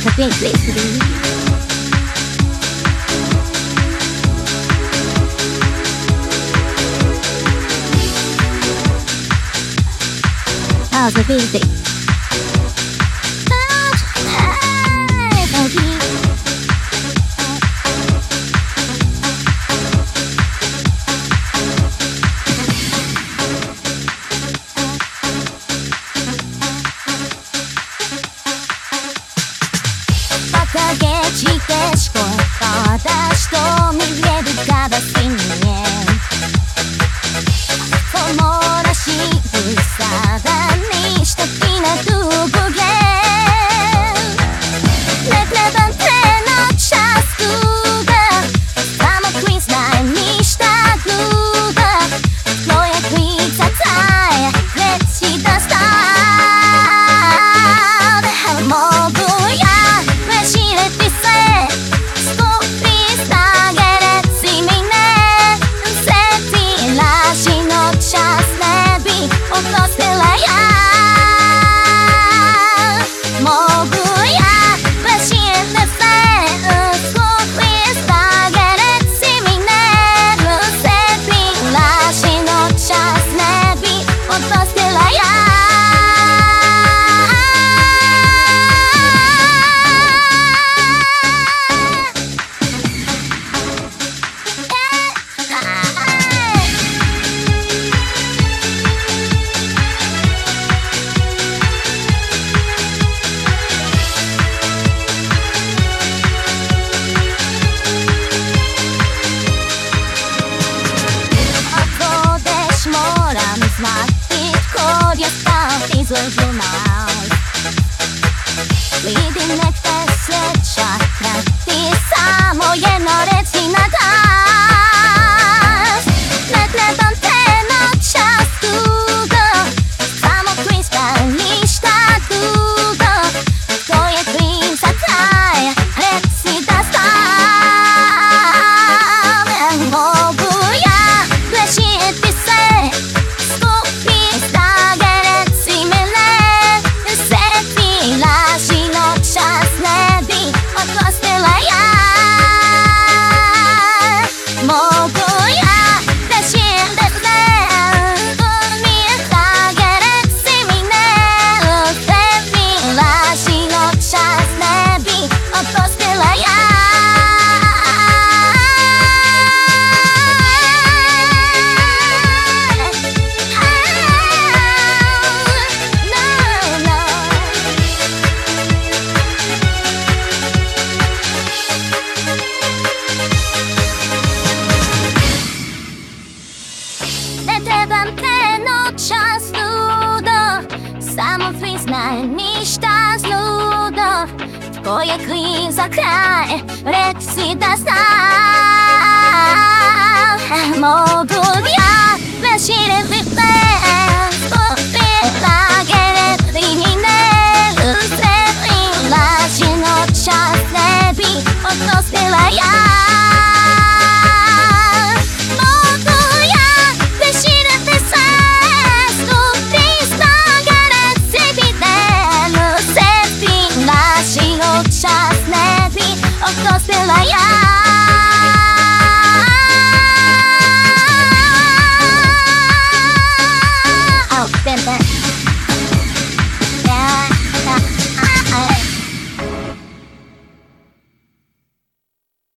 sounds a big place to be. How's the music? しと私と of mouth. Leading small. Twoje queen zakraj, rek si da sam Mogu ja, wyszire wypę Spotykagere linine Ustrefi lasino czas lebi Odnospila ja やい